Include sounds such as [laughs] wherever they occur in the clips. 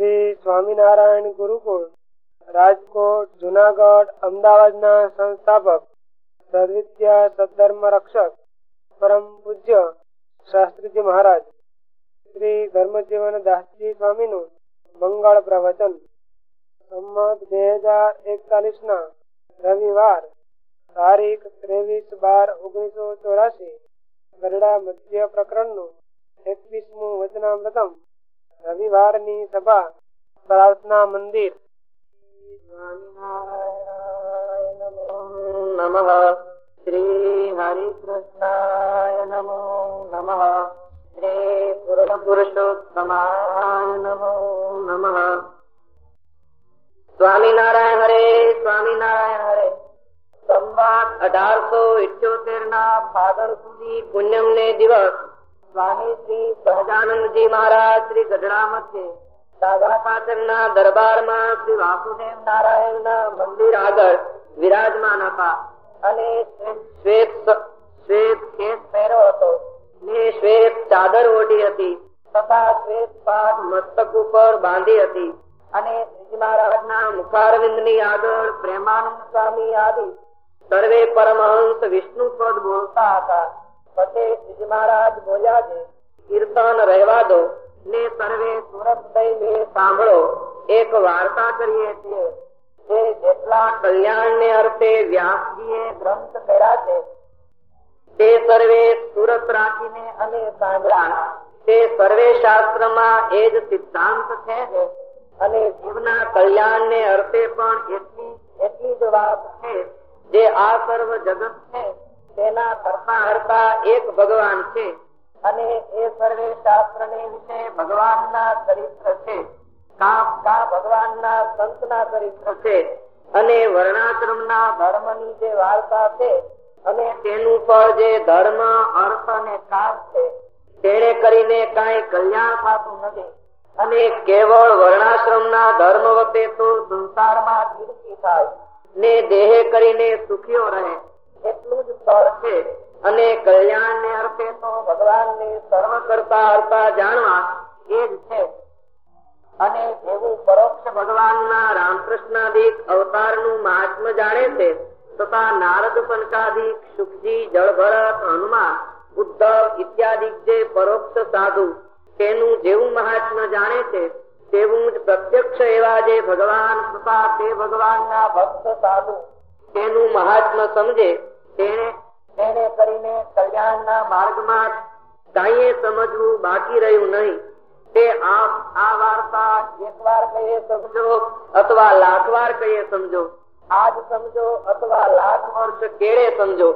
શ્રી સ્વામિનારાયણ ગુરુકુળ, રાજકોટ, જુનાગઢ, અમદાવાદના સંસ્થાપક, સદવિદ્યા સદધર્મ રક્ષક, પરમ પૂજ્ય શાસ્ત્રીજી મહારાજ, શ્રી ધર્મજીવન દાસજી સ્વામીનું મંગળ પ્રવચન. સંમત બે હજાર એકતાલીસ ના રવિવાર, તારીખ ત્રેવીસ બાર ઓગણીસો ચોરાશી ગરડા મધ્ય પ્રકરણનું એકવીસમું વચનામૃતમ રવિવારની સભા, પ્રાર્થના મંદિર. નમઃ શ્રી હરિકૃષ્ણાય નમો નમઃ શ્રી પુરુષોત્તમાય નમો નમઃ સ્વામિનારાયણ હરે સ્વામિનારાયણ હરે. સંવાદ અઢારસો ઇઠ્યોતેર ના ફાગણ સુધી પુણ્યમ ને દિવસ. સ્વામી શ્રી સહજાનંદજી મહારાજ, શ્રી ગઢડા છે દાદા પાટણ ના દરબારમાં શ્રી વાસુદેવ નારાયણ ના મંદિર આગળ વિરાજમાન હતા. અને શ્વેત શ્વેત કેસ પહેરો હતો. ને શ્વેત ચાદર ઓઢી હતી તથા શ્વેત પાઠ મસ્તક ઉપર બાંધી હતી. અને શ્રીજી મહારાજ ના મુખારવિંદની આગળ પ્રેમાનંદ સ્વામી આદિ સર્વે પરમહંસ વિષ્ણુ પદ બોલતા હતા. પછી શ્રીજી મહારાજ બોલ્યા છે કીર્તન રહેવા દો. ને સર્વે સુરત થઈને સાંભળો, એક વાર્તા કરીએ છીએ. જે જેટલા કલ્યાણ ને અર્થે વ્યાસજીએ ગ્રંથ કર્યા છે, તે સર્વે સુરત રાખીને અને સાંભળ્યા તે સર્વે શાસ્ત્રમાં એ જ સિદ્ધાંત છે અને જીવના કલ્યાણ ને અર્થે પણ એટલી એટલી જ વાત છે જે આ સર્વ જગત છે. તેના કરતા હરતા એક ભગવાન છે. અને એ સર્વે શાસ્ત્ર ને વિશે ભગવાન ના ચરિત્ર છે. કા ભગવાન ના સંત ના ચરિત્ર છે. અને વર્ણાશ્રમ ના ધર્મની જે વાર્તા છે, અને તેનું ફળ જે ધર્મ, અર્થ અને કામ છે તેને કરીને કઈ કલ્યાણ થતું નથી. અને કેવળ વર્ણાશ્રમ ના ધર્મ વખતે તો સંસારમાં કીર્તિ થાય ને દેહ કરીને સુખીઓ રહે. એટલું જ ફળ છે. અને કલ્યાણ ને અર્થે તો ભગવાન ને સર્વ કરતા અર્થા જાણવા એ જ છે. અને એવું પરોક્ષ ભગવાન ના રામકૃષ્ણાદિક અવતારનું મહાત્મ જાણે છે, તથા નારદ પંકાદિક સુખજી, જળભરત, હનુમાન, ઉદ્ધવ ઇત્યાદિ જે પરોક્ષ સાધુ, તેનું જેવું મહાત્મ જાણે છે, તેવું જ પ્રત્યક્ષ એવા જે ભગવાન તથા તે ભગવાન ના ભક્ત સાધુ, તેનું મહાત્મ સમજે તેને કરીને કલ્યાણના માર્ગમાં કાંઈ સમજવું બાકી રહ્યું નહીં. તે આ વાર્તા એક વાર કહીએ સમજો અથવા લાખ વાર કહીએ સમજો. આજ સમજો અથવા લાખ વર્ષ કેળે સમજો.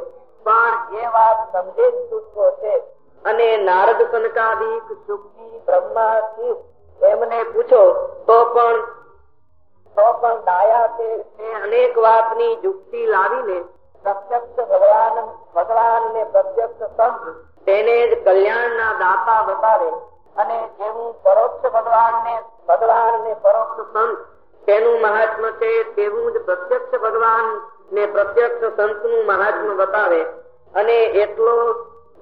પણ એ વાત સમજે જ છૂટકો છે. અને નારદ કનકાદિક સુખી બ્રહ્મા શિવ એમને પૂછો, તો પણ તો પણ દાયા તે અનેક વાતની જુક્તિ લાવીને પ્રત્યક્ષ ભગવાન ભગવાન ને પ્રત્યક્ષ સંત તેને જ કલ્યાણ ના દાતા બતાવે અને જેવું પરોક્ષ ભગવાન ને ભગવાન ને પરોક્ષ સંત તેનું મહાત્મ છે તેવું જ પ્રત્યક્ષ ભગવાન ને પ્રત્યક્ષ સંતનું મહાત્મ બતાવે. અને એટલો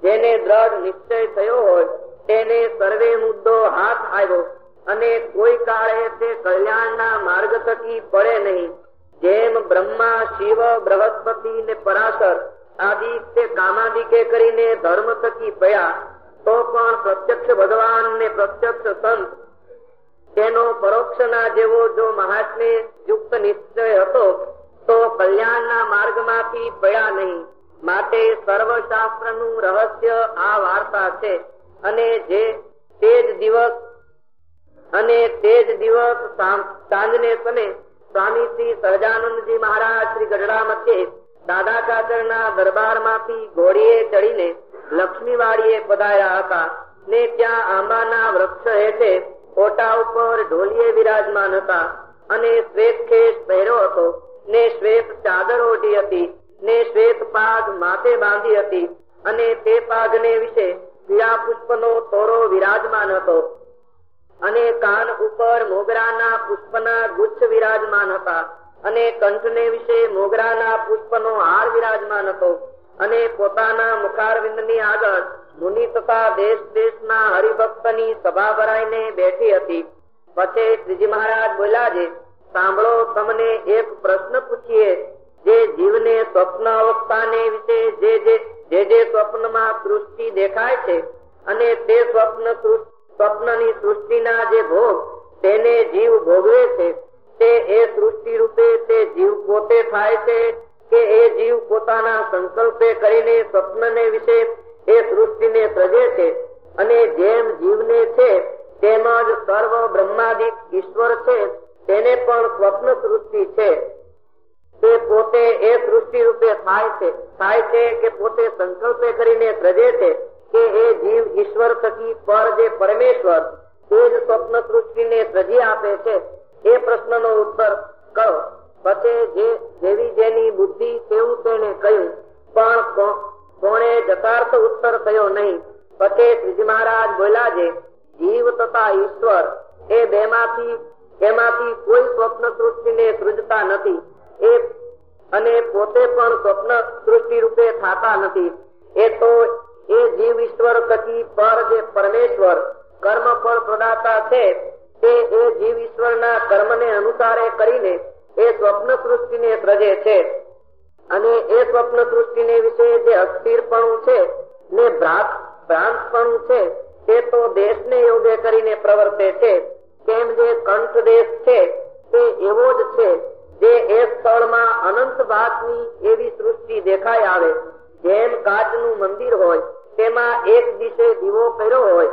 જેને દ્રઢ નિશ્ચય થયો હોય, તેને સર્વે મુદ્દો હાથ આવ્યો. અને કોઈ કાળે તે કલ્યાણ ના માર્ગ થકી પડે નહીં. જેમ બ્રહ્મા, શિવ, બૃહસ્પતિ ને પરાશર આદિ તે કામાદિકે કરીને ધર્મ થકી પયા, તો પણ પ્રત્યક્ષ ભગવાન ને પ્રત્યક્ષ સંત તેનો પરોક્ષ ના જેવો જો મહાત્મે યુક્ત નિશ્ચય હતો, તો કલ્યાણના માર્ગમાંથી પયા નહીં. માટે સર્વશાસ્ત્રનું રહસ્ય આ વાર્તા છે. અને જે તે જ દિવસ અને તે જ દિવસ સાંજને સમય સ્વામી શ્રી સહજાનંદજી મહારાજ શ્રી ગઢડા મધ્યે દાદા કાચર ના દરબારમાંથી ઘોડીએ ચડીને લક્ષ્મીવાડીએ પધાર્યા હતા ને ત્યાં આંબાના વૃક્ષ હેઠે કોટા ઉપર ઢોલીએ વિરાજમાન હતા અને શ્વેત ખેસ પહેર્યો હતો ને શ્વેત ચાદર ઓઢી હતી ને શ્વેત પાગ માથે બાંધી હતી અને તે પાગને વિશે પીળા પુષ્પનો તોરો વિરાજમાન હતો. અને કાન ઉપર મોગરાના પુષ્પના ગુચ્છ વિરાજમાન હતા. અને કંઠને વિશે મોગરાના પુષ્પનો હાર વિરાજમાન હતો. અને પોતાના મુખારવિંદની આગળ મુનિ તથા દેશ દેશના હરિભક્તની સભા ભરાઈને બેઠી હતી. પછી શ્રીજી મહારાજ બોલ્યા છે, સાંભળો, તમને એક પ્રશ્ન પૂછીએ. જે જીવને સ્વપ્ન અવસ્થાને વિશે જે જે જે સ્વપ્નમાં સૃષ્ટિ દેખાય છે, અને તે સ્વપ્ન સ્વપ્નની સૃષ્ટિના જે ભોગ તેને જીવ ભોગવે છે, તે એ સૃષ્ટિ રૂપે તે જીવ પોતે થાય છે કે એ જીવ પોતાના સંકલ્પે કરીને સ્વપ્નને વિશે એ સૃષ્ટિને સજે છે અને જેમ જીવને છે તેમજ સર્વ બ્રહ્માદિક ઈશ્વર છે, તેને પણ સ્વપ્ન સૃષ્ટિ છે. તે પોતે એ સૃષ્ટિ રૂપે થાય છે થાય છે કે પોતે સંકલ્પે કરીને સજે છે. કે એ જીવ ઈશ્વર થકી પર જે પરમેશ્વર તે જ સ્વપ્ન સૃષ્ટિને સજી આપે છે, એ પ્રશ્નનો ઉત્તર કરો. પછી જે જેવી જેની બુદ્ધિ તેવું તેને કહ્યું, પણ કોણે જથાર્થ ઉત્તર થયો નહીં. પછી શ્રીજી મહારાજ બોલ્યા છે, જીવ તથા ઈશ્વર એ બે માંથી એમાંથી કોઈ સ્વપ્ન સૃષ્ટિને સૃજતા નથી. એ અને પોતે પણ સ્વપ્ન સૃષ્ટિ રૂપે થતા નથી. એ તો એ જીવ ઈશ્વર થકી પર જે પરમેશ્વર કર્મ ફળ પ્રદાતા છે, તે એ જીવ ઈશ્વરના કર્મને અનુસારે કરીને એ સ્વપ્ન સૃષ્ટિને પ્રજે છે. અને એ સ્વપ્ન સૃષ્ટિને વિશે જે અસ્થિરપણું છે, ને ભ્રાંતપણું છે, તે તો દેશને યોગે કરીને પ્રવર્તે છે. તેમ જે કંઠ દેશ છે, તે એવો જ છે, જે એ સ્થળમાં અનંત ભાતની એવી સૃષ્ટિ દેખાય આવે. જેમ કાચનું મંદિર હોય તેમાં એક દિશે દીવો કર્યો હોય,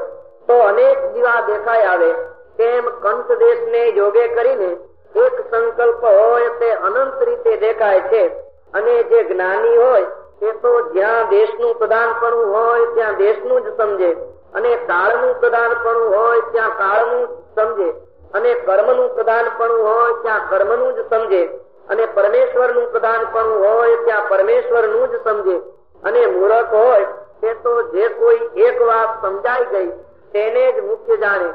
તો અનેક દીવા દેખાય આવે. તેમ કંસ દેશ ને યોગે કરીને એક સંકલ્પ હોય તે અનંત રીતે દેખાય છે. અને જે જ્ઞાની હોય, તે તો જ્યાં દેશનું પ્રધાનપણું હોય, ત્યાં દેશનું જ સમજે. અને કાળનું પ્રધાનપણું હોય, ત્યાં કાળનું સમજે. અને કર્મનું પ્રધાનપણું હોય, ત્યાં કર્મનું જ સમજે. અને પરમેશ્વરનું પ્રધાનપણું હોય, ત્યાં પરમેશ્વરનું જ સમજે. અને મૂરખ હોય તે તો જે કોઈ એક વાત સમજાઈ ગઈ, તેને જ મુખ્ય જાણે.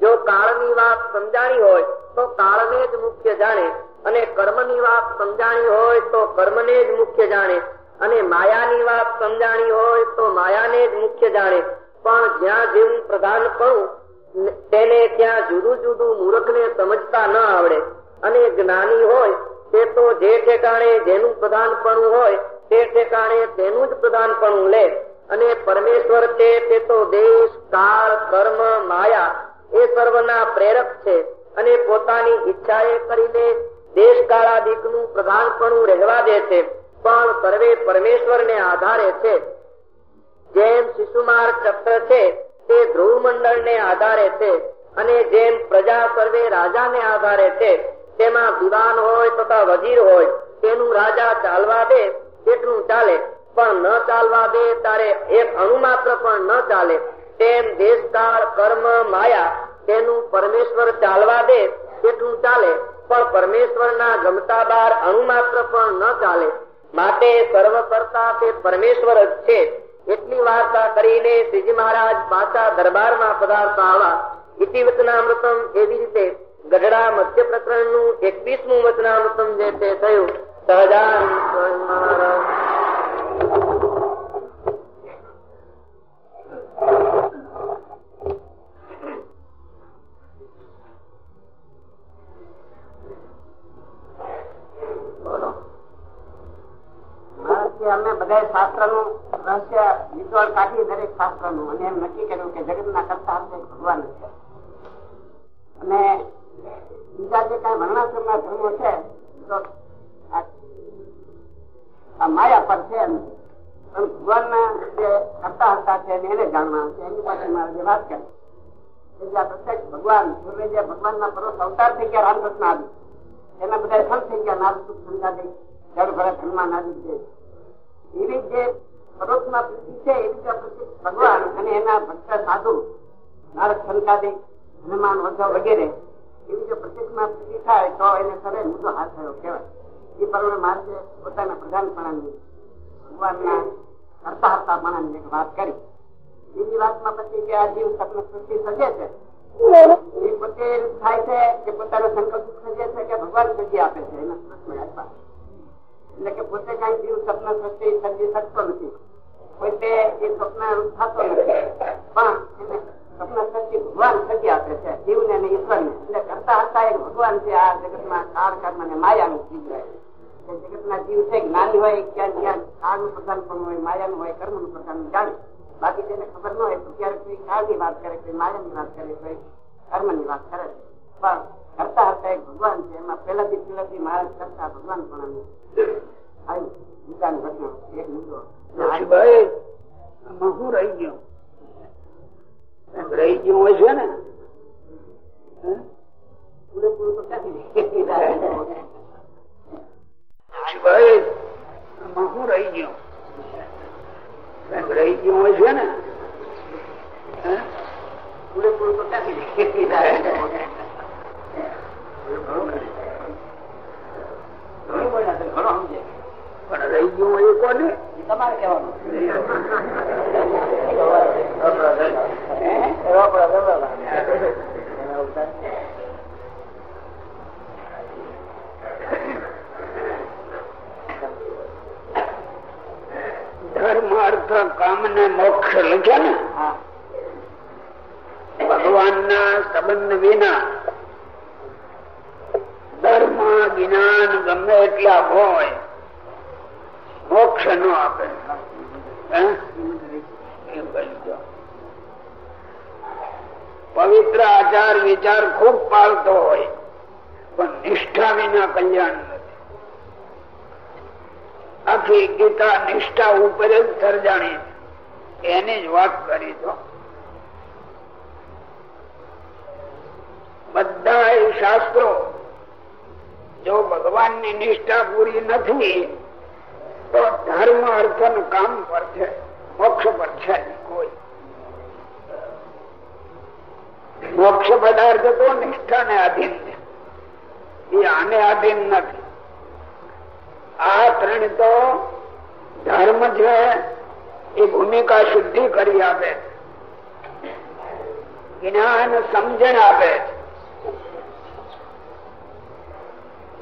જો કાળની વાત સમજાણી હોય, તો કાળને જ મુખ્ય જાણે. અને કર્મની વાત સમજાણી હોય, તો કર્મને જ મુખ્ય જાણે. અને માયાની વાત સમજાણી હોય, તો માયાને જ મુખ્ય જાણે. પણ જ્યાં જેવું પ્રધાનપણું તેને ત્યાં જુદું જુદું મૂર્ખને સમજતા ન આવડે. અને જ્ઞાની હોય, તે તો જે ઠેકાણે જેનું પ્રધાનપણું હોય તે ઠેકાણે તેનું જ પ્રધાનપણું લે અને પરમેશ્વર છે તે તો દેશ, કાળ, કર્મ, માયા એ સર્વના પ્રેરક છે અને પોતાની ઈચ્છાએ કરીને દેશ કાળાદિકનું પ્રધાનપણું રહેવા દે છે. પણ સર્વે પરમેશ્વર ને આધારે છે. જેમ શિશુમાર ચક્ર છે, તે ધ્રુવ મંડળ ને આધારે છે અને જેમ પ્રજા સર્વે રાજા ને આધારે છે, તેમાં દિવાન હોય તથા વજીર હોય, તેનું રાજા ચાલવા દે તેટલું ચાલે. પણ ન ચાલવા દે તારે એક અણુ માત્ર પણ ન ચાલે. તેમ દેશકાળ, કર્મ, માયા, તેનું પરમેશ્વર ચાલવા દે તેટલું ચાલે. પણ પરમેશ્વર ના ગમતા બાર અણુ માત્ર પણ ન ચાલે. માટે સર્વ કરતા તે પરમેશ્વર જ છે. એટલી વાર્તા કરીને શ્રીજી મહારાજ પાછા દરબારમાં પધારતા આવા ઇતિવચનામૃતમ એવી રીતે ગઢડા મધ્ય પ્રકરણનું એકવીસમું વચનામૃતમ જે તે થયું. સહજાન અમે બધા શાસ્ત્રનું રહસ્ય નિચોળ કાઢી દરેક શાસ્ત્રનું અને એમ નક્કી કર્યું કે જગત ના કરતા હશે ભગવાન છે અને બીજા જે કઈ વર્ણાશ્રમ ના ધર્મો છે આ માયા પર છે પણ ભગવાનના જે કરતા હતા છે એને જાણવાનું છે એની પાસે મારે જે વાત કરી. પ્રત્યેક ભગવાન, પૂર્વે જે ભગવાન ના અવતાર થઈ ગયા રામકૃષ્ણ આદિ. એના બધા સંત થઈ ગયા. નાદ સુખ સંગાદિ જળ હનુમાન આદિ છે. એવી જે પરોક્ષમાં પ્રીતિ છે, એવી જે ભગવાન અને એના ભક્ત સાધુ, નારદ સંતાદિક હનુમાન વગેરે, એવી જો પ્રત્યક્ષમાં પ્રીતિ થાય તો એને સરે મુદ્દો હાથ થયો કહેવાય. એ પ્રમાણે જીવ સૃષ્ટિ સજે આપે છે, એના પ્રશ્ન શકતો એ સ્વપ્ન થતો નથી. પણ એને સપના શક્તિ ભગવાન થકી આપે છે જીવ ને ઈશ્વર ને એટલે કરતા હતા એક ભગવાન છે આ જગતમાં કાળ કર્મ માયાનું ચીજ જગત ના જીવ છે જ્ઞાની હોય ક્યાં જ્યાં કાળ પ્રધાન પણ હોય માયા હોય કર્મ પ્રધાન જાણે બાકી તેને ખબર ન હોય તો ક્યારેક કોઈ કાળ વાત કરે કોઈ માયા વાત કરે કોઈ કર્મ વાત કરે પણ કરતા હતા એક ભગવાન છે એમાં પેલાથી પેલાથી મારા કરતા ભગવાન પણ આવ્યું ગીતાની ઘટના એક મુદ્દો ભાઈ આમાં રહી ગયો. રહી ગયું હોય છે ને પૂરેપૂરું તો ક્યાંથી ભાઈ આમાં શું રહી ગયું રહી ગયું હોય છે ને પૂરેપૂરું તો ક્યાંથી ઘણો સમજે પણ રહી ગયું હોય એ કોને તમારે કહેવાનું ધર્મ અર્થ કામ ને મોક્ષ લખ્યા ને ભગવાન ના સંબંધ વિના ધર્મ જ્ઞાન ગમે એટલા હોય મોક્ષ ન આપે હે? એ બનજો. પવિત્ર આચાર વિચાર ખૂબ પાળતો હોય પણ નિષ્ઠા વિના કલ્યાણ નથી આખી ગીતા જ સર્જાણી છે. એની જ વાત કરી તો. બધા શાસ્ત્રો, જો ભગવાનની નિષ્ઠા પૂરી નથી, તો ધર્મ અર્થનું કામ પર છે, મોક્ષ પર છે કોઈ. મોક્ષ પદાર્થ તો નિષ્ઠા ને આધીન છે. એ આને આધીન નથી. આ ત્રણ તો ધર્મ છે એ ભૂમિકા શુદ્ધિ કરી આપે જ્ઞાન સમજણ આપે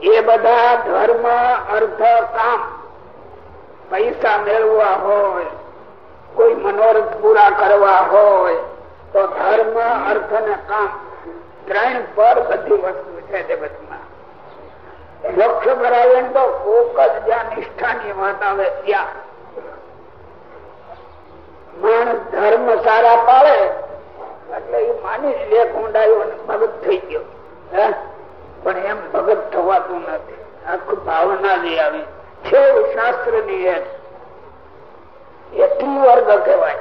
એ બધા ધર્મ અર્થ કામ પૈસા મેળવવા હોય કોઈ મનોરથ પૂરા કરવા હોય તો ધર્મ અર્થ ને કામ ત્રણ પર બધી વસ્તુ છે જગતમાં મોક્ષ કરાવે તો કોક જ જ્યાં નિષ્ઠાની વાત આવે ત્યાં. માણસ ધર્મ સારા પાળે, એટલે એ માની જ લે કુંડાયો ભગત થઈ ગયો. પણ એમ ભગત થવાતું નથી. આખું ભાવના જે આવી. છે શાસ્ત્રની એ ત્રિવર્ગ કહેવાય.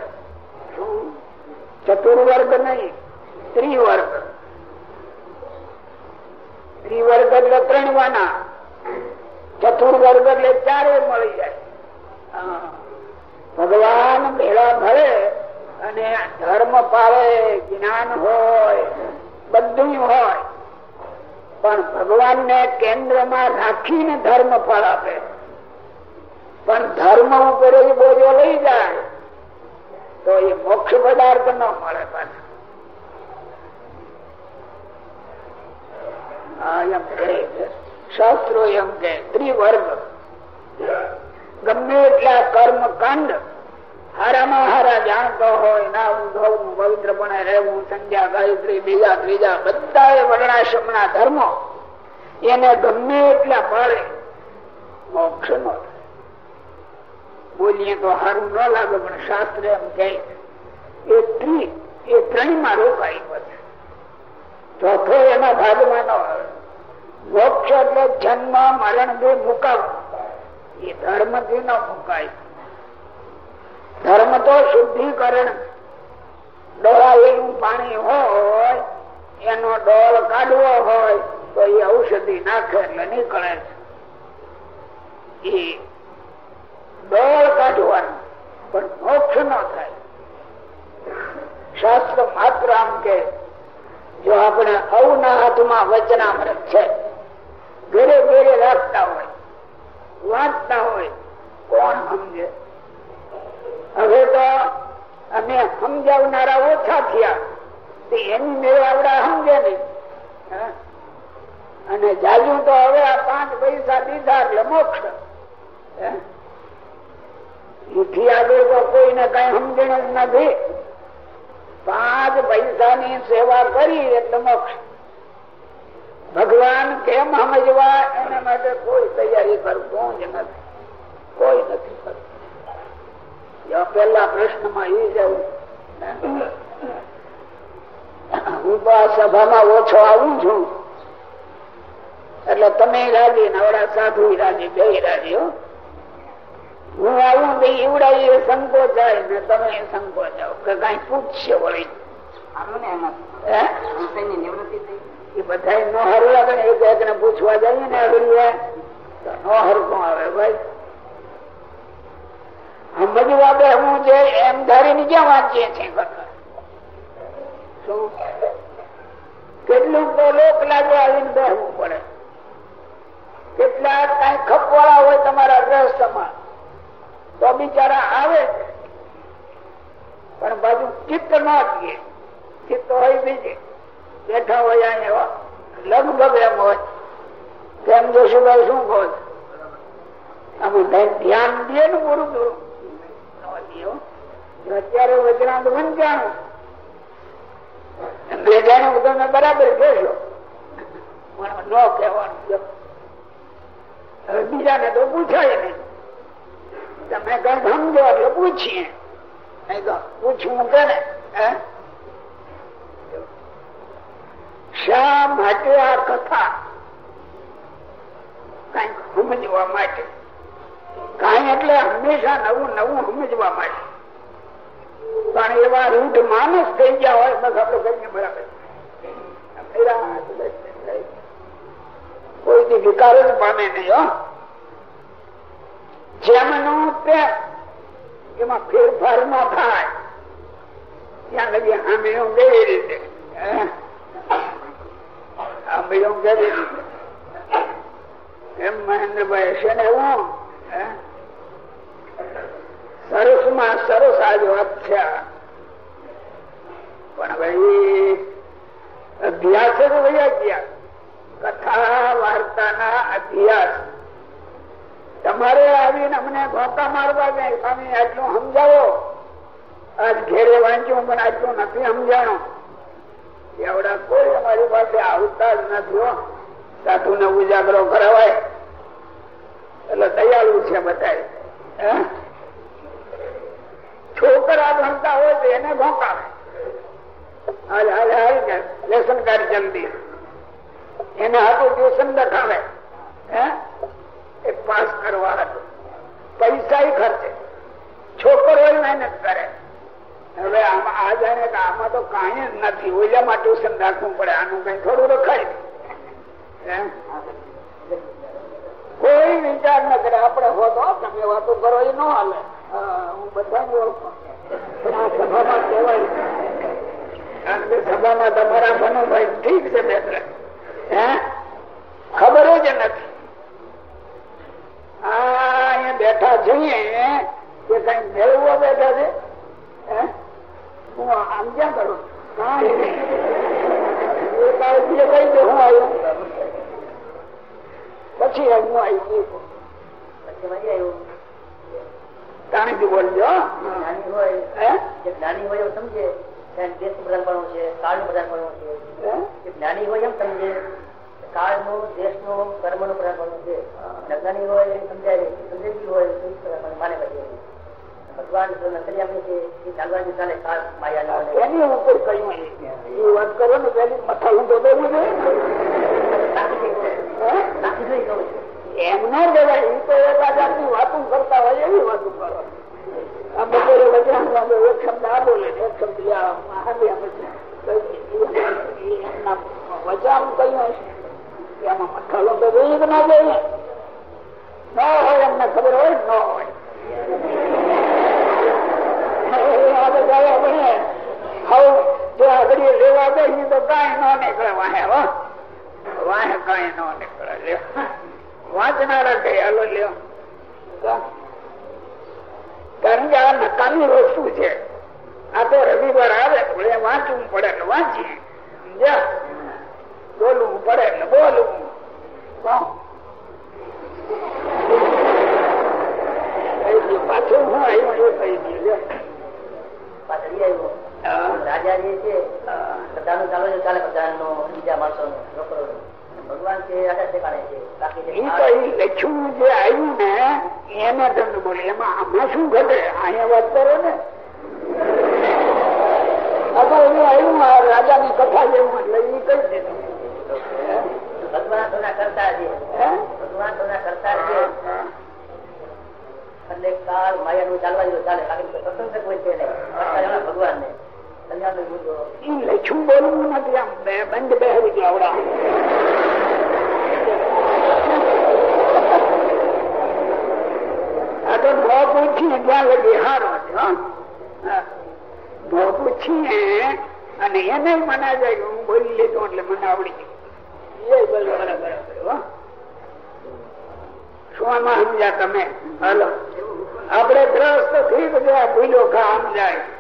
ચતુર્વર્ગ નહીં, ત્રિવર્ગ. ત્રિવર્ગ એટલે ત્રણ વાના ચતુર્વર્ગ એટલે ચારે મળી જાય. ભગવાન ભેળા ભરે અને ધર્મ પાળે, જ્ઞાન હોય બધું હોય. પણ ભગવાન ને કેન્દ્રમાં રાખીને ધર્મ ફળ આપે પણ ધર્મ ઉપર બોજો લઈ જાય. તો એ મોક્ષ પદાર્થ ન મળે પાછું. કહે. શાસ્ત્રો એમ કે ત્રિવર્ગ ગમે એટલા કર્મ કાંડ હારામાં હારા જાણતો હોય ના ઊંઘવું પવિત્ર પણ રહેવું સંધ્યા ગાયત્રી બીજા ત્રીજા બધા એ ધર્મો એને ગમે એટલા પાળે મોક્ષ નો બોલીએ તો સારું ન લાગે પણ શાસ્ત્ર એમ કે એ ત્રી એ ત્રણમાં રોકાઈ પછી ચોથો એના ભાગમાં ન મોક્ષ એટલે જન્મ મરણ બે મુકાવ. એ ધર્મથી ન મુકાય. ધર્મ તો શુદ્ધિકરણ. ડોળાયેલું પાણી હોય, એનો ડોળ કાઢવો હોય, તો એ ઔષધિ નાખે એટલે નીકળે છે. એ ડોળ કાઢવાનું, પણ મોક્ષ ન થાય. શાસ્ત્ર માત્ર આમ કે, જો આપણે અવના હાથમાં વચનામૃત છે ઘરે ઘરે રાખતા હોય. વાંચતા હોય. કોણ સમજે? હવે તો અમે સમજાવનારા ઓછા થયા. તે એની મેળે સમજે નહીં? અને જાજુ તો હવે આ પાંચ પૈસા દીધા એટલે મોક્ષ? એથી આગળ તો કોઈને કઈ સમજણ જ નથી. પાંચ પૈસાની સેવા કરી એટલે મોક્ષ. ભગવાન કેમ સમજવા? એના માટે કોઈ તૈયારી કરવું જ નથી. કોઈ નથી કરતું. પેલા પ્રશ્નમાં એ જવું હું? તો આ સભામાં ઓછો આવું છું. એટલે તમે રાજી નવડા સાધુ રાજી બે રાજી હો. હું આવું તો ઈવડા એ સંકોચાય ને તમે સંકોચાવ. કે કઈ પૂછશે વળી બધા નો હરું લાગે ને એક એક ને પૂછવા જઈએ ને અઘરી નો હરકું આવે ભાઈ? સમજવા બે હું છે એમ ધારીને ક્યાં વાંચીએ છીએ કેટલું તો લોક લાગે આવીને બેહવું પડે. કેટલા કઈ ખપવાળા હોય તમારા ગ્રસ્તમાં તો બિચારા આવે. પણ બાજુ ચિત્ત ન અટકે ચિત્ત હોય બીજે. બેઠા હોય અહીંયા લગભગ એમ હોય. તેમ જોશુભાઈ શું કહો ધ્યાન દે ને પૂરું પૂરું અત્યારે વજરાંત વંચાણું બે જાણું તમે બરાબર કહેશો. ન કહેવાનું હવે બીજાને તો પૂછાય નહીં. તમે કઈ સમજો એટલે પૂછીએ. નહીં તો પૂછવું કે ને શા માટે આ કથા? કઈ સમજવા માટે. કઈ એટલે હંમેશા નવું નવું સમજવા માટે. પણ એવા રૂઢ માણસ થઈ ગયા હોય, બસ આપડે કહીએ બરાબર. કોઈ વિકાર જ પામે નહીં, હો. જેમનું તે એમાં ફેરફાર ન થાય. ત્યાં લગી હામીઓ કેવી રીતે. એમ મહેન્દ્રભાઈ છે ને એવું સરસમાં સરસ આજ વાત છે. પણ ભાઈ, અભ્યાસ જ વયા ગયા. કથા વાર્તાના અભ્યાસ. તમારે આવીને અમને ધોકા મારવા જાય, સ્વામી, આટલું સમજાવો. આજ ઘેરે વાંચ્યું પણ આટલું નથી સમજાણું. એવડા કોઈ અમારી પાસે આવતા જ નથી સાધુ ને ઉજાગરો કરાવાય. એટલે દયાળુ છે બધા છોકરા ભણતા હોય તો એને ભોંકાવે. હાલ હાલ હાલ કે, લેસન કાર્ડ જલ્દી એને હાથું ટ્યુશન દખાવે. હે? પાસ કરવા હતું પૈસા ખર્ચે. છોકરો મહેનત કરે. હવે આમાં આ જાણે કે આમાં તો કઈ જ નથી. ઓલામાં ટ્યુશન રાખવું પડે. આનું કઈ થોડું રખાય કોઈ વિચાર ન કરે. આપડે હોતો તમે વાતો કરો, એ ન હાલે. હું બધા સભામાં કહેવાય સભામાં તમારા મનુભાઈ ઠીક છે મિત્ર હે? ખબર જ નથી. અહીંયા બેઠા છીએ કે કઈ મેળવવા બેઠા છે? હું? આમ ક્યાં કરું? પછી હું હું. આવ્યું તાણીથી બોલજો જ્ઞાની હોય સમજે. દેશ પ્રધાન છે કાળનું પ્રધાન છે જ્ઞાની હોય એમ સમજે. કાળનું દેશનું કર્મનું પ્રધાન છે અજ્ઞાની હોય સમજાય સમજેજી હોય માને પછી ભગવાન નકરિયામી છે એ ચાલવાની ચાલે કાળ માયા એની ઉપર કહ્યું એ વાત કરો ને પેલી મથા ઊંધો દેવું એમ ન દેવાય એ તો એક જાતની વાતું કરતા હોય એવી વાતું કરો. આ બપોરે વચન એક શબ્દ આ બોલે એક શબ્દ એમના વચામ કહ્યું હશે એમાં મઠાલો તો કે ના જાય ન હોય એમને ખબર હોય ન હોય લેવા દઈ તો કઈ ન નીકળે, વાહે વાહે કઈ ન નીકળે વાંચનારા કઈ હલો, લ્યો. કારણ કે આ નકામી વસ્તુ છે. આ તો રવિવાર આવે એટલે વાંચવું પડે એટલે વાંચીએ. સમજ્યા? બોલવું પડે એટલે બોલવું. પાછું હું આવ્યું, એ થઈ ગયું રાજાજી છે બધાનું ચાલો છે ચાલે બધાનું બીજા માણસો ભગવાન છે વાત કરો ને. રાજા ની કથા જેવું એટલે એ ભગવાન તો કરતા છે? ભગવાન તો કરતા છે? એટલે કાળ માયા નું ચાલવા જો ચાલે બાકી કોઈ છે નહીં. ભગવાન ને લખ્યું બોલવું નથી આમ. બંધ ગયા આવડા. આ અને એને મના જાય હું બોલી લીધું એટલે મને આવડી ગયું. શું આમાં સમજ્યા તમે? હાલો. આપડે ગ્રસ્ત થઈ બધા ભૂલો ખા સમજાય.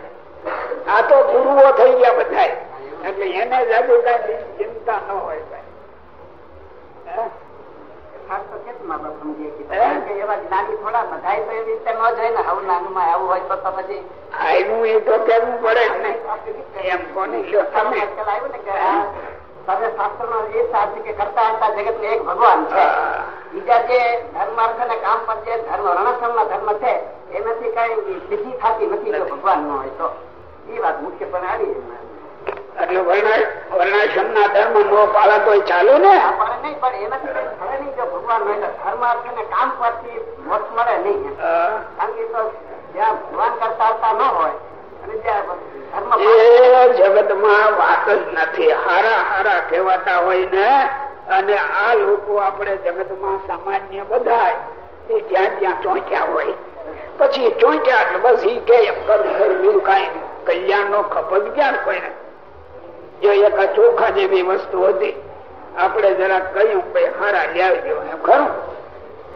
આ તો ગુરુઓ થઈ ગયા બધા એટલે એને જાદુ કઈ ચિંતા ન હોય કાંઈ. હે? ખાસ તો કેમ મા બાપ સમજીએ કે કારણ કે એવા જ્ઞાની થોડા બધાય તો એવી રીતે ન એક ભગવાન છે. બીજા જે ધર્મ છે અને કામ પર જે ધર્મ રણસમ ધર્મ છે એનાથી કઈ સિદ્ધિ થતી નથી ભગવાન નો હોય તો. એ વાત મુખ્યપણે આવી એટલે વર્ણાશ્રમ ના ધર્મ નો પાળા તો ચાલુ ને? નહીં પણ એનાથી કઈ નહીં જો ભગવાન ધર્મ અર્થ ને કામ પરથી મોક્ષ મળે નહીં કારણ કે તો જ્યાં ભગવાન કરતા આવતા ન હોય જગતમાં વાત જ નથી. હારા હારા કહેવાતા હોય ને અને આ લોકો આપણે જગતમાં સામાન્ય બધા એ જ્યાં ત્યાં ચોંટ્યા હોય. પછી ચોંટ્યા એટલે બસ એ કે કઈ કલ્યાણ નો ખપત ક્યાં પડે જો એક ચોખા જેવી વસ્તુ હતી, આપણે જરા કહ્યું ભાઈ હારા લાવજો એમ ખરું.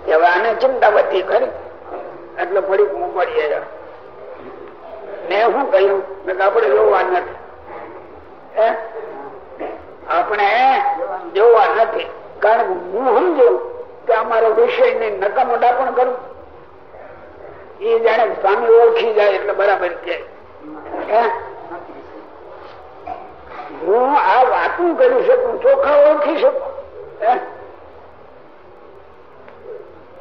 હવે આને ચિંતા બધી કરી. એટલે ફરી હું પડીએ મેં શું કહ્યું, મેં આપણે જોવા નથી. આપણે જોવા નથી. કારણ કે હું સમજુ કે અમારો વિષય ને નકામો પણ કરું એ જાણે સ્વામી ઓળખી જાય એટલે બરાબર કે હે? આ વાતું કરી શકું ચોખ્ખા ઓળખી શકું?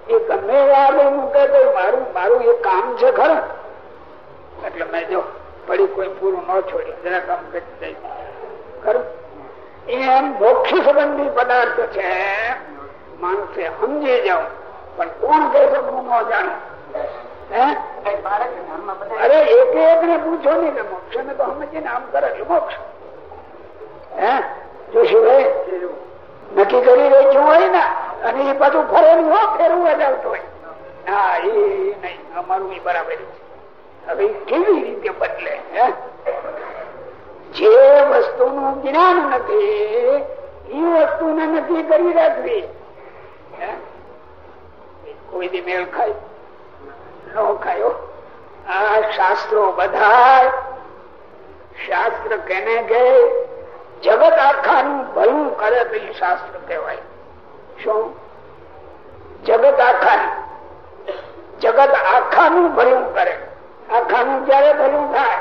એ ગમે વાળો મૂકે તો મારું મારું એ કામ છે ખરું. એટલે મેં જો પડી કોઈ પૂરું ન છોડ્યું, જરા કામ કરી ખરું? એમ મોક્ષ સંબંધી પદાર્થ છે. માણસે સમજી જાવ પણ કોણ કહી શકું ન જાણું? અરે એક એક ને પૂછો ને કે મોક્ષ ને તો સમજીને આમ કરે છે મોક્ષ. હે? જોશીભાઈ નક્કી કરી રહ્યું હોય ને અને એ પાછું ફરે હો ફેરવું જ આવતો હોય. હા એ નહીં અમારું એ બરાબર છે. હવે કેવી રીતે બદલે હે? જે વસ્તુનું જ્ઞાન નથી એ વસ્તુને નક્કી કરી રાખવી. હે? કોઈ દી મેળ ખાય. ન ખાયો આ શાસ્ત્રો બધા શાસ્ત્ર કેને કે જગત આખાનું ભલું કરે તો શાસ્ત્ર કહેવાય. શું? જગત આખાનું. જગત આખાનું ભલું કરે. આખાનું જયારે ભલું થાય,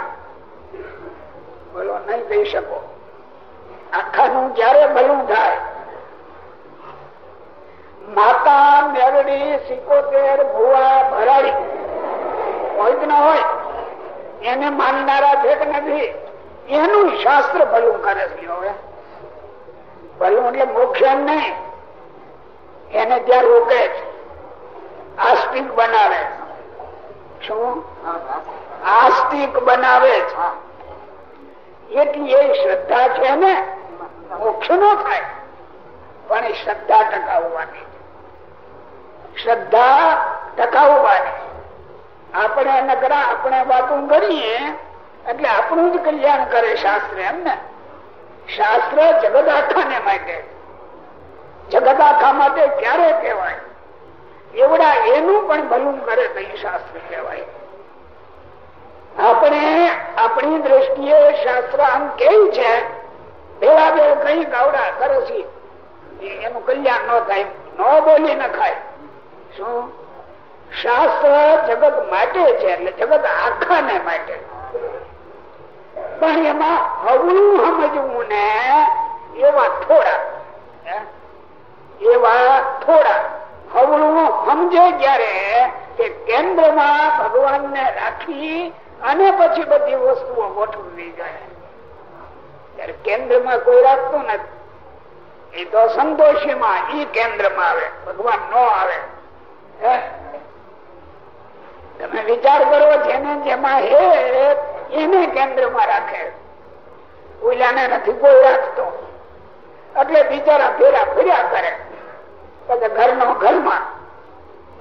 બોલો, નહીં કહી શકો. આખાનું જયારે ભલું થાય, માતા મેરડી સિકોતેર ભુવા ભરાડી. હોય કે ના હોય, એને માનનારા છે કે નથી. એનું શાસ્ત્ર ભલું કરે છે હવે. ભલું એટલે મોક્ષ એમ નહીં. એને ત્યાં રોકે છે આસ્તિક બનાવે. શું? આસ્તિક બનાવે છે એટલી એ શ્રદ્ધા છે ને, મોક્ષ નો થાય. પણ એ શ્રદ્ધા ટકાવવાની. શ્રદ્ધા ટકાવવાની. આપણે નકરા, આપણે વાતું કરીએ, એટલે આપણું જ કલ્યાણ કરે શાસ્ત્ર એમ ને શાસ્ત્ર જગત આખાને માટે. જગત આખા માટે ક્યારે કહેવાય? એવડા એનું પણ ભલું કરે કઈ શાસ્ત્ર કહેવાય. આપણે આપણી દ્રષ્ટિએ શાસ્ત્ર આમ કેવું છે? ભેળા ભેળ કઈ ગાવડા સરસી. એનું કલ્યાણ ન થાય, ન બોલી ન ખાય. શું? શાસ્ત્ર જગત માટે છે એટલે જગત આખાને માટે. પણ એમાં હવું સમજવું ને એવા થોડા. હે? ક્યારે કે કેન્દ્રમાં ભગવાન ને રાખી અને પછી બધી વસ્તુઓ ગોઠવવી જાય. ત્યારે કેન્દ્રમાં કોઈ રાખતું નથી. એ તો સંતોષીમાં ઈ કેન્દ્રમાં આવે. ભગવાન નો આવે. તમે વિચાર કરો જેને જેમાં હે એને કેન્દ્રમાં રાખે. ઓલાને નથી કોઈ રાખતો. એટલે બિચારા ફેરા ફેર્યા કરે. પછી ઘરનો ઘરમાં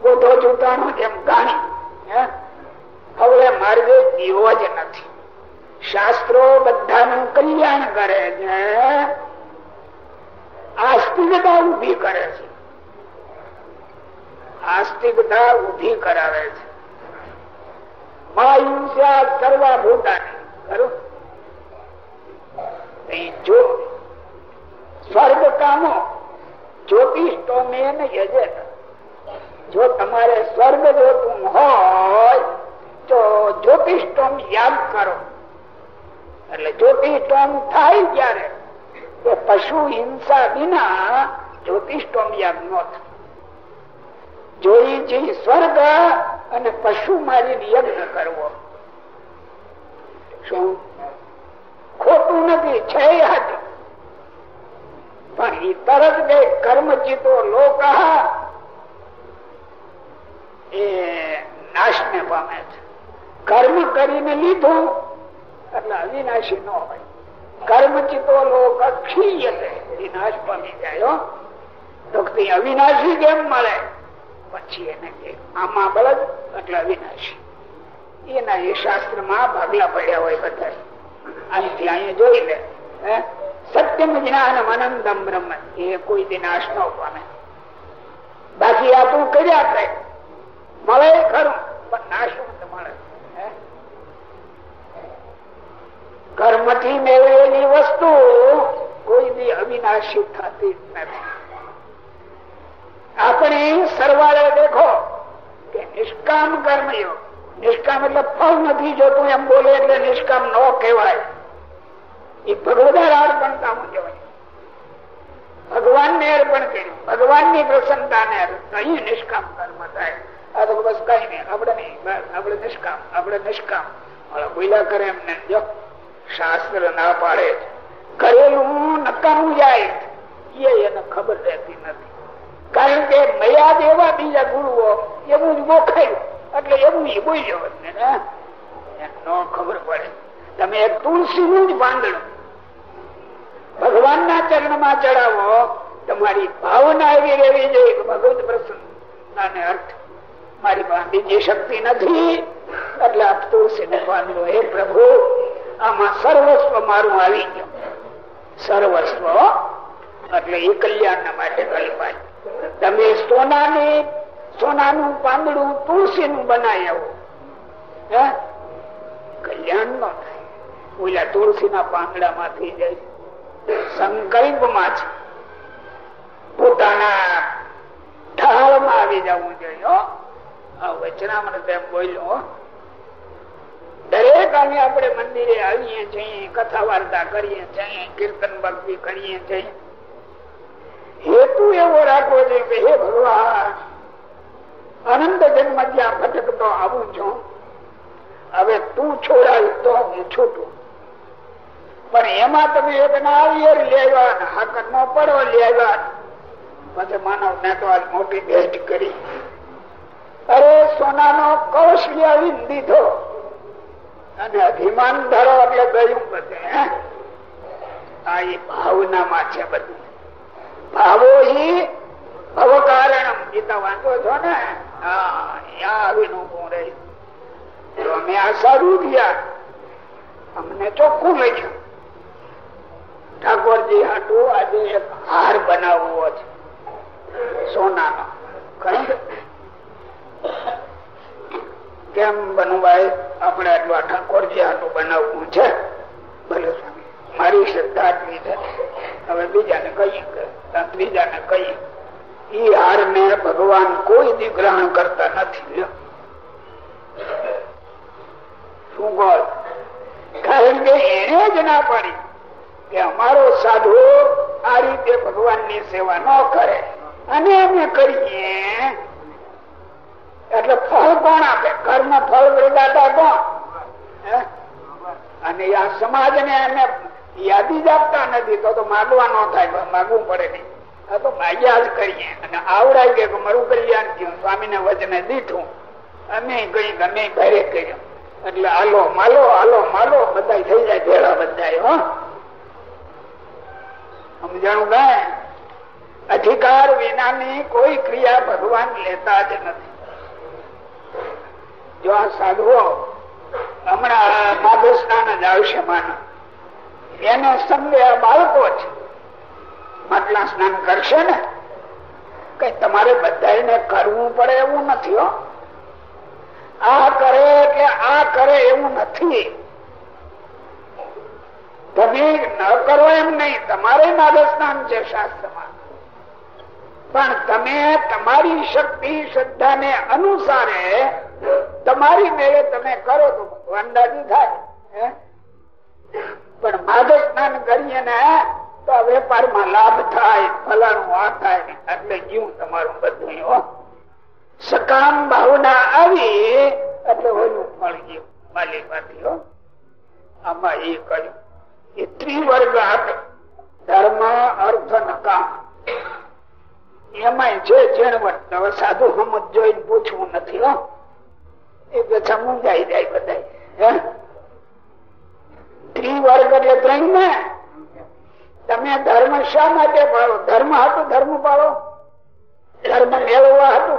ગોધો જૂતાનો જેમ ગાણી હવે માર્ગે જીવો જ નથી. શાસ્ત્રો બધાનું કલ્યાણ કરે છે. આસ્તિકતા ઊભી કરે છે. આસ્તિકતા ઊભી કરાવે છે. માયુષ્યા સર્વા ભૂતાની ખરો જો સ્વર્ગ કામો જ્યોતિષોમેન યજે જો તમારે સ્વર્ગ જોતું હોય, તો જ્યોતિષોમ યાદ કરો. એટલે જ્યોતિષોમ થાય ત્યારે. કે પશુ હિંસા વિના જ્યોતિષોમ યાદ ન થાય. જોઈ છે સ્વર્ગ અને પશુ મારીને યજ્ઞ કરવો. શું? ખોટું નથી છે હાજર પણ એ તરત બે કર્મચિતો લોક એ નાશ ને પામે છે. કર્મ કરીને લીધું એટલે અવિનાશી ન હોય. કર્મચિતો લોક ક્ષીય એ નાશ પામી જાય તો અવિનાશી કેમ મળે? પછી એને કે બળદ એટલે અવિનાશી એના એ શાસ્ત્રમાં ભાગલા પડ્યા હોય બધા. અહીંથી અહીંયા જોઈ લે સત્યમ જ્ઞાન અનંતમ બ્રહ્મ. એ કોઈ દિન નાશ ન પામે. બાકી આપણું કર્યા આપે મળે ખરું, પણ નાશ મળે કર્મથી મેળવેલી વસ્તુ કોઈ બી અવિનાશી થતી નથી. આપણે સરવાળે દેખો કે નિષ્કામ કર્મ નિષ્કામ એટલે ફળ નથી જોતું એમ બોલે એટલે નિષ્કામ ન કહેવાય. એ ભગવદાર અર્પણતા કહેવાય. ભગવાન ને અર્પણ કર્યું. ભગવાનની પ્રસન્નતા ને અહીં નિષ્કામ કર્મ થાય. આ તો બસ કઈ નહીં. આપડે નહીં. આપડે નિષ્કામ. આપડે નિષ્કામ. બોલ્યા કરે એમને જો, શાસ્ત્ર ના પાડે. કરેલું નકામું જાય. એ એને ખબર રહેતી નથી. કારણ કે મયા એવા બીજા ગુરુઓ, એવું જ મોખાયું. એટલે એવું એ બોલ્યો નો ખબર પડે. તમે એક તુલસી નું જ બાંધણ ભગવાન ના ચરણમાં ચડાવો, તમારી ભાવના એવી રહેવી જોઈએ ભગવત પ્રસન્ન. અર્થ, મારી પાસે બીજી શક્તિ નથી. એટલે આપ તુલસી ને બાંધો હે પ્રભુ, આમાં સર્વસ્વ મારું આવી ગયું. સર્વસ્વ, એટલે એ કલ્યાણ માટે કલ્પાય. તમે સોનાની, સોનાનું પાંદડું તુલસી નું બનાવી કલ્યાણ નો થાય. ઓલા તુલસી ના પાંદડા માંથી જાય. સંકલ્પમાં છે. પોતાના ઢાળમાં આવી જવું જોઈએ વચનામૃત એમ બોલ્યો. દરેક અમે આપણે મંદિરે આવીએ છીએ કથા વાર્તા કરીએ છીએ, કીર્તન ભક્તિ કરીએ છીએ. હેતુ એવો રાખવો જોઈએ કે હે ભગવાન, અનંત જન્મ જ્યાં ભટકતો આવું છું. હવે તું છોડાય તો હું છૂટું. પણ એમાં તમે એક નાળિયેર લેવા હાકર નો પડો લેવા પછી માનવ ને તો આજ મોટી ભેટ કરી. અરે સોનાનો કૌશ લાવી દીધો. અને અભિમાન ધરો એટલે ગયું બધે આ એ ભાવનામાં છે બધું. ભાવો ઈ ભવ કારણ ગીતા વાંચો છો ને આવીને ઉભું રહી. તો અમે આ સારું ગયા અમને ચોખ્ખું લખ્યું ઠાકોરજી હાટું આજે એક હાર બનાવવો છે. સોનાનો. કેમ બનવાય? આપણે આટલું ઠાકોરજી હાટું બનાવવું છે? ભલે સ્વામી, મારી શ્રદ્ધા આટલી હવે બીજાને કહીએ બીજાને કહી એ હાર ને ભગવાન કોઈ દી ગ્રહણ કરતા નથી કારણ કે એને જ ના પડી કે અમારો સાધુ આ રીતે ભગવાનની સેવા ન કરે. અને અમે કરીએ. એટલે ફળ કોણ આપે? કર્મ ફળ પ્રદાતા કોણ? અને આ સમાજ ને એને યાદી જ આપતા નથી, તો માગવા ન થાય માગવું પડે નહીં. તો માગ્યા જ કરીએ. અને આવડાય કે મારું કલ્યાણ થયું સ્વામી ને વચને દીઠું. અમે કઈ ગમે ઘરે કર્યું. એટલે આલો માલો આલો માલો બધા થઈ જાય, ભેળા બધા સમજાણું ગાય? અધિકાર વિનાની કોઈ ક્રિયા ભગવાન લેતા જ નથી. જો આ સાધવો હમણાં માધુ સ્નાન જ આવશે માનો. એને આ બાળકો છે. માટલા સ્નાન કરશે ને, કઈ તમારે બધાને કરવું પડે એવું નથી હો. આ કરે કે આ કરે એવું નથી. તમે ન કરો એમ નહીં, તમારે મારે સ્નાન છે શાસ્ત્રમાં. પણ તમે તમારી શક્તિ શ્રદ્ધા ને અનુસારે તમારી મેળે તમે કરો તો ભગવાન દાદી થાય પણ માધવ સ્નાન કરીએ ને તો વેપારમાં લાભ થાય, ફલાણું આ થાય એટલે જીવ તમારું બધું સકામ ભાવના આવી એટલે ઓલું ફળ ગયું માલિકમાંથી હો. આમાં એ કહ્યું એ ત્રિવર્ગ આપે ધર્મ, અર્થ ન કામ. એમાં જે ઝીણવટ સાધુ સમજ જોઈને પૂછવું નથી હો. એ બેઠા મુંજાઈ જાય બધા ત્રિવર્ગ એટલે ત્રણ ને. તમે ધર્મ શા માટે પાળો ધર્મ હતો, ધર્મ પાળો ધર્મ મેળવવા હતો.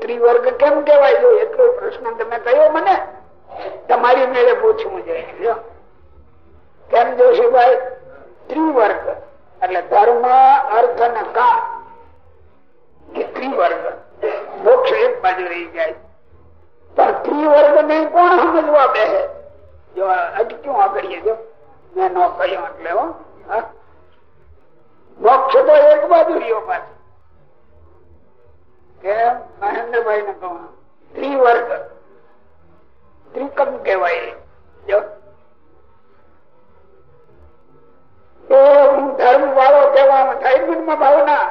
ત્રિવર્ગ કેમ કેવાય જો એટલો પ્રશ્ન તમે કયો મને, તમારી મેળે પૂછવું જોઈએ કેમ જોશીભાઈ? ત્રિવર્ગ. એટલે ધર્મ, અર્થ અને કામ. એ ત્રિવર્ગ. મોક્ષ એક બાજુ રહી જાય. પણ ત્રિવર્ગ ને કોણ સમજવા બે જો અટક્યું આગળીએ જો? મેં ન કહ્યું એટલે મોક્ષ તો એક બાજુ રહ્યો પાછું કેમ મહેન્દ્રભાઈ ને કહું ત્રિવર્ગ ત્રિકમ કેવાય જો હું ધર્મ વાળો કહેવાનો થાય મનમાં ભાવના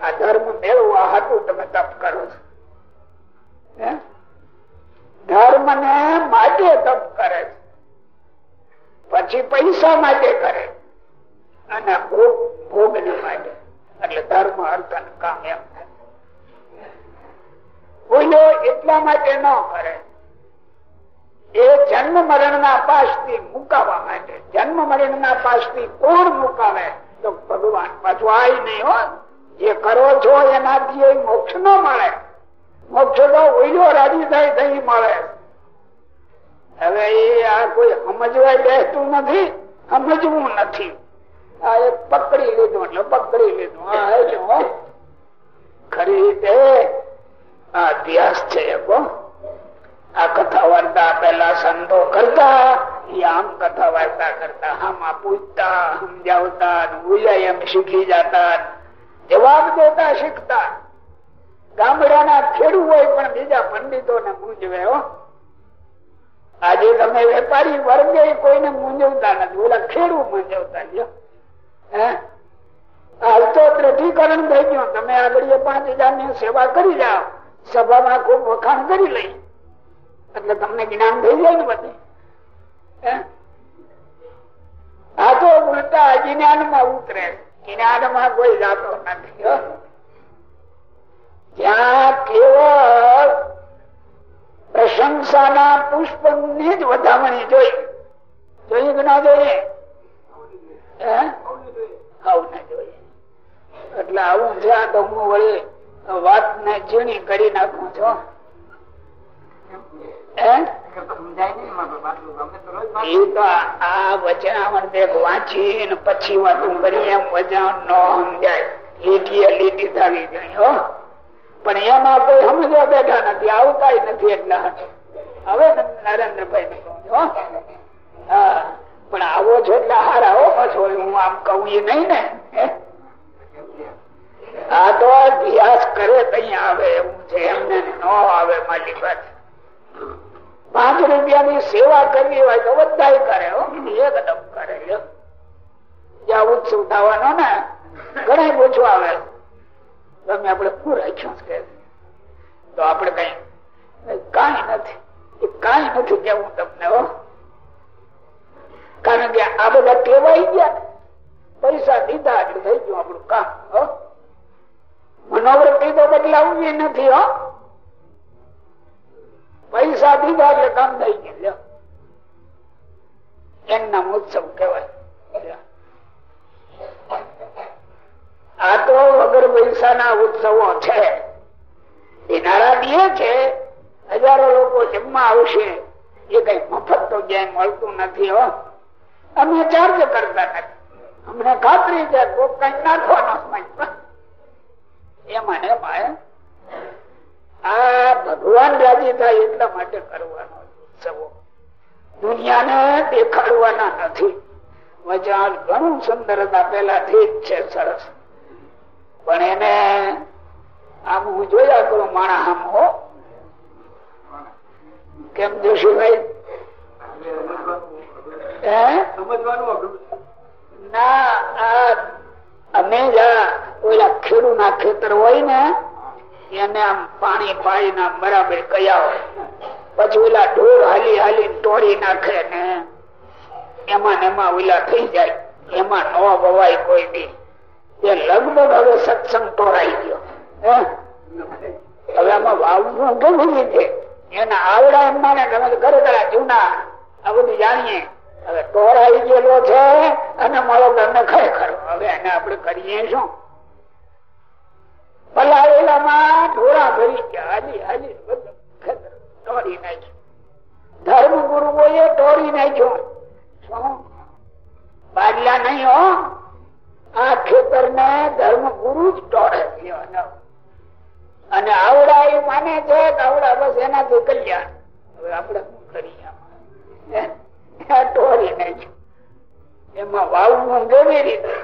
આ ધર્મ મેળવવા હતું તમે તપ કરો છો ધર્મ ને માટે તપ કરે છે પછી પૈસા માટે કરે અને ભોગ ભોગ ને માટે એટલે ધર્મ અર્થ અને કામ એમ બોલ્યો એટલા માટે ન કરે એ જન્મ મરણ ના પાસથી મુકાવવા માટે જન્મ મરણ ના પાસથી કોણ મુકાવે તો ભગવાન પાછું આય નહીં હો જે કરો છો એનાથી મોક્ષ ન મળે મોક્ષ તો ઓઈલો રાજી થાય થઈ મળે હવે એ આ કોઈ સમજવા બેસતું નથી સમજવું નથી આ એક પકડી લીધું એટલે પકડી લીધું આ ખરી રીતે આ અભ્યાસ છે આ કથા વાર્તા પેલા સંતો કરતા એ આમ કથા વાર્તા કરતા આમાં પૂછતા સમજાવતા ઉજાય એમ શીખી જતા જવાબ દેતા શીખતા ગામડાના ખેડૂ હોય પણ બીજા પંડિતો ને મૂંઝવે આજે તમે વેપારી વર્ગે કોઈને મૂંઝવતા નથી. ઓલા ખેડૂ મૂંઝવતા ગયો હાલ તો દ્રઢીકરણ થઈ ગયું. તમે આગળ પાંચ હજારની સેવા કરી જાઓ. સભામાં ખૂબ વખાણ કરી લઈ. એટલે તમને જ્ઞાન થઈ જાય ને બધી. આ તો ઉલટા જ્ઞાનમાં ઉતરે. જ્ઞાનમાં કોઈ જાતો નથી ત્યાં કેવળ પ્રશંસાના પુષ્પની જ વધામણી જોઈ. જોઈ કે ના જોઈએ જોઈએ એટલે આવું જ્યાં તો હું વળી વાત ને ઝીણી કરી નાખું છું. પછી વાતું કરી એમ વચન ન સમજાય. લીટીએ લીટી થવી ગઈ પણ એમાં કોઈ સમજવા બેઠા નથી આવતા નથી એટલા હવે નરેન્દ્રભાઈ, હા? પણ આવો છો એટલે હાર આવો પાછો હું આમ કહું એ નહીં ને આ તો અભ્યાસ કરે તઈ આવે એવું છે, એમને ન આવે મારી પાસે પાંચ રૂપિયાની સેવા કરવી હોય તો બધા કરે એકદમ કરે જ્યાં ઉત્સવ થવાનો ને ઘણા પૂછવા આવે. તમે આપણે શું રાખ્યું છે. તો આપણે કઈ કઈ નથી. કઈ નથી કેવું તમને, હો. કારણ કે આ બધા ટેવાઈ ગયા પૈસા દીધા એટલે થઈ ગયું આપણું કામ મનોવૃત્તિ તો બદલાવવી નથી, હો. પૈસા દીધા એટલે કામ થઈ ગયું એમના ઉત્સવ કહેવાય. આ તો વગર પૈસા ના ઉત્સવો છે. એ નારાયણ છે. હજારો લોકો જમવા આવશે, એ કઈ મફત તો ક્યાંય મળતું નથી હો. અમે ચાર્જ કરતા નથી. અમને ખાતરી છે કઈ નાખવાનો એમાં આ ભગવાન રાજી થાય એટલા માટે કરવાનો ઉત્સવો. દુનિયાને દેખાડવાના નથી. વચાર ઘણું સુંદર હતા પેલાથી જ છે, સરસ. પણ એને આમ હું જોયા કરું, માણા આમ હો. કેમ જોશુભાઈ ના, આ અમે ઓલા ખેડૂ ના ખેતર હોય ને, એને આમ પાણી પાણી બરાબર કયા હોય. પછી ઓલા ઢોર હાલી હાલી તોડી નાખે ને, એમાં ને એમાં ઓલા થઈ જાય. એમાં ન બવાય કોઈ બી એ લગભગ હવે સત્સંગ તોરાઈ ગયો. હવે આમાં વાવવું કેવી રીતે? એના આવડા એમ માને તમે ઘરે જૂના, આ બધું જાણીએ. હવે તોરાઈ ગયેલો છે અને મારો તમને ખરેખર. હવે એને આપણે કરીએ શું? પલાળેલામાં ઢોરા ભરી ગયા હાલી હાલી તોડી નાખ્યું. ધર્મ ગુરુઓએ તોડી નાખ્યો. શું? બાદલા નહીં હો. આ ખેતર ને ધર્મ ગુરુ જ તોડે અને આવડા એ માને છે આવડા બસ એનાથી કલ્યાણ. હવે આપણે શું કરીએ ટોળી ને એમાં વાવવું કેવી રીતે.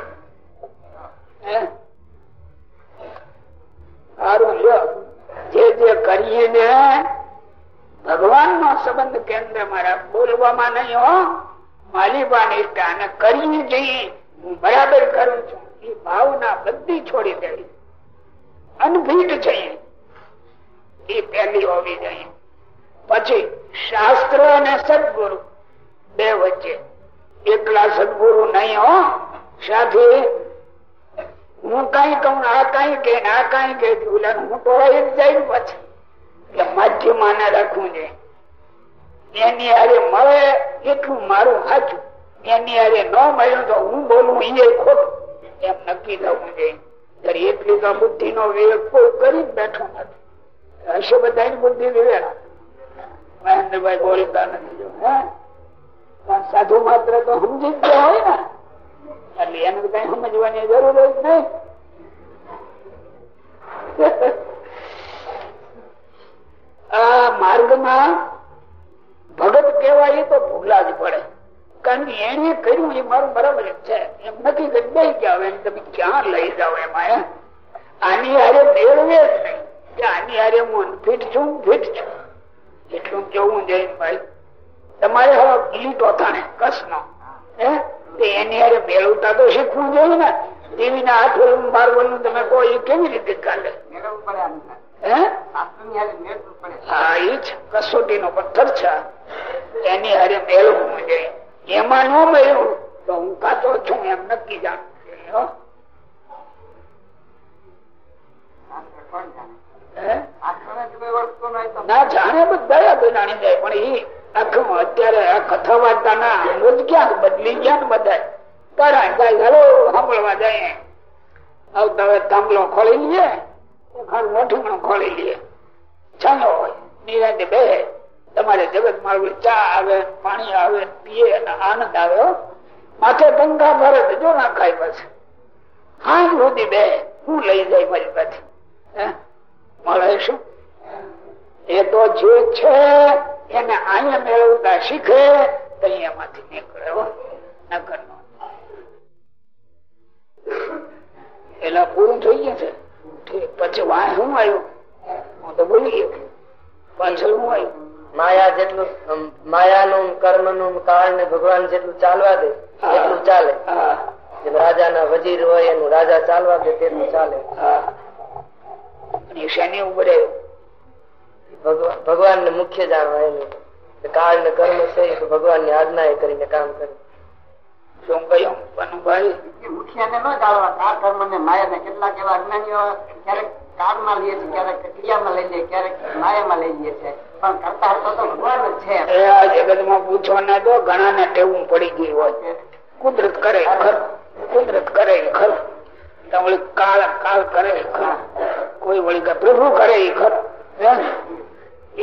સારું જે જે કરીએ ને ભગવાન નો સંબંધ કેન્દ્ર મારા બોલવામાં નહીં હો. માલિબા નિષ્ઠા અને કરીને જઈએ. હું બરાબર કરું છું. એ ભાવના બધી છોડી દેવી. અનભીટ છે એ. પહેલી હોવી જોઈએ. પછી શાસ્ત્ર અને સદગુરુ બે વચ્ચે. એકલા સદગુરુ નહીં હો. સાથે હું કઈ કહું, આ કઈ કે, આ કઈ કે હું તો એક જાય પછી. કે મધ્યમાં રાખવું છે એની હારે મળે એટલું મારું સાચું એની આજે ન મળ્યું તો હું બોલવું એ ખોટ. એમ નક્કી થવું જોઈએ. એટલી તો બુદ્ધિ નો વિવેક કોઈ કરી બેઠો નથી. હશે બધા બુદ્ધિ વિવેક મહેન્દ્રભાઈ બોલતા નથી જો સાધુ માત્ર તો સમજી જ હોય ને. એટલે એને કઈ સમજવાની જરૂર જ નહીં. [laughs] આ માર્ગમાં ભગત કેવાય તો ભૂલા જ પડે. કારણ કે એને કર્યું એ મારું બરાબર જ છે. એમ નથી કરી દઈ ગયા તમે ક્યાં લઈ જાઓ એમાં આની હારે મેળવે જ નહીં. કે આની હારે હું ફિટ છું ફિટ છું. એટલું કેવું ભાઈ? તમારે હવે લીટો થાણે કસનો એની હારે મેળવતા તો શીખવું જોઈએ ને. ટીવી ના હાથ વલું બાર વલું તમે કહો એ કેવી રીતે ચાલે? હા? એ જ. કસોટી નો પથ્થર છે. એની હારે મેળવવું જોઈએ. એમાં ન મળ્યું તો હું કાચો છું, એમ નક્કી જાણવું ના, જાણે બધા જાણી જાય, પણ એ આખું અત્યારે આ કથા વાર્તા ના જ ક્યાં બદલી ગયા ને બધા કરાય જાય હલો, સાંભળવા જાય. આવતા હવે થાંભલો ખોલી લઈએ મોઢું ખોલી લઈએ ચાલો, નિરાતે બે તમારે જગત મારું ચા આવે, પાણી આવે, પીએ અને આનંદ આવે માથે પંખા ભરે જો ના ખાય પછી. હા સુધી બે, હું લઈ જાય મારી પાસે. મળે શું? એ તો જે છે, એને અહીંયા મેળવતા શીખે, તો એમાંથી નીકળે નો. એલા પૂરું થઈ ગયું છે? પછી વાય શું આવ્યું? હું તો બોલી ગયો. પાછળ હું આવ્યું? માયા જેટલું માયાનું કર્મનું કાળ ને ભગવાન જેટલું ચાલવા દે એટલું ચાલે. રાજા ના વજીર હોય એનું રાજા ચાલવા દે તેટલું ચાલે. શેની ઉપર ભગવાન ને મુખ્ય જાણવા એનું કાળ ને કર્મ છે ભગવાનની આજ્ઞા એ કરીને કામ કરે. શું કહ્યું? મુખ્ય ને ન જાળવા આ કર્મ ને માયા ને કેટલાક એવા અજ્ઞાનીઓ ક્યારેક કાળમાં લઈએ છીએ, ક્યારેક ક્રિયામાં લઈ લઈએ, ક્યારેક માયામાં લઈ લઈએ છે પણ કરતા તો ભગવાન છે. એ આ જગતમાં પૂછો ને તો ઘણા ને ટેવું પડી ગઈ હોય. કુદરત કરે ખર કુદરત કરે ખર વળી કાળ કાળ કરે ખર કોઈ વળી પ્રભુ કરે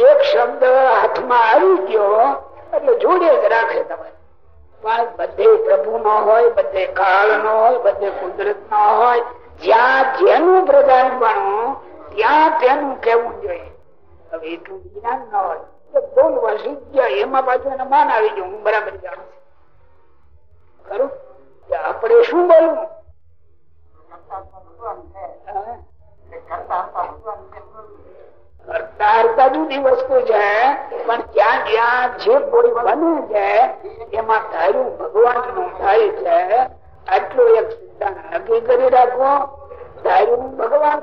એક શબ્દ હાથમાં આવી ગયો, એટલે જોડે જ રાખે તમે પણ બધે પ્રભુ નો હોય, બધે કાળ નો હોય, બધે કુદરત નો હોય. જ્યાં જેનું પ્રધાન બનવું, ત્યાં તેનું કેવું જોઈએ. હવે એટલું જ્ઞાન ન હોય. બોલવા શીખ એમાં પાછું એને માન આવી ગયું, હું બરાબર જાણું છું. ખરું? આપણે શું બોલવું? કરતા જુદી વસ્તુ છે, પણ જ્યાં જ્યાં જે કોઈ બને છે, એમાં ધાર્યું ભગવાનનું થાય છે આટલું એક સિદ્ધાંત નક્કી કરી રાખવો ધાર્યું ભગવાન.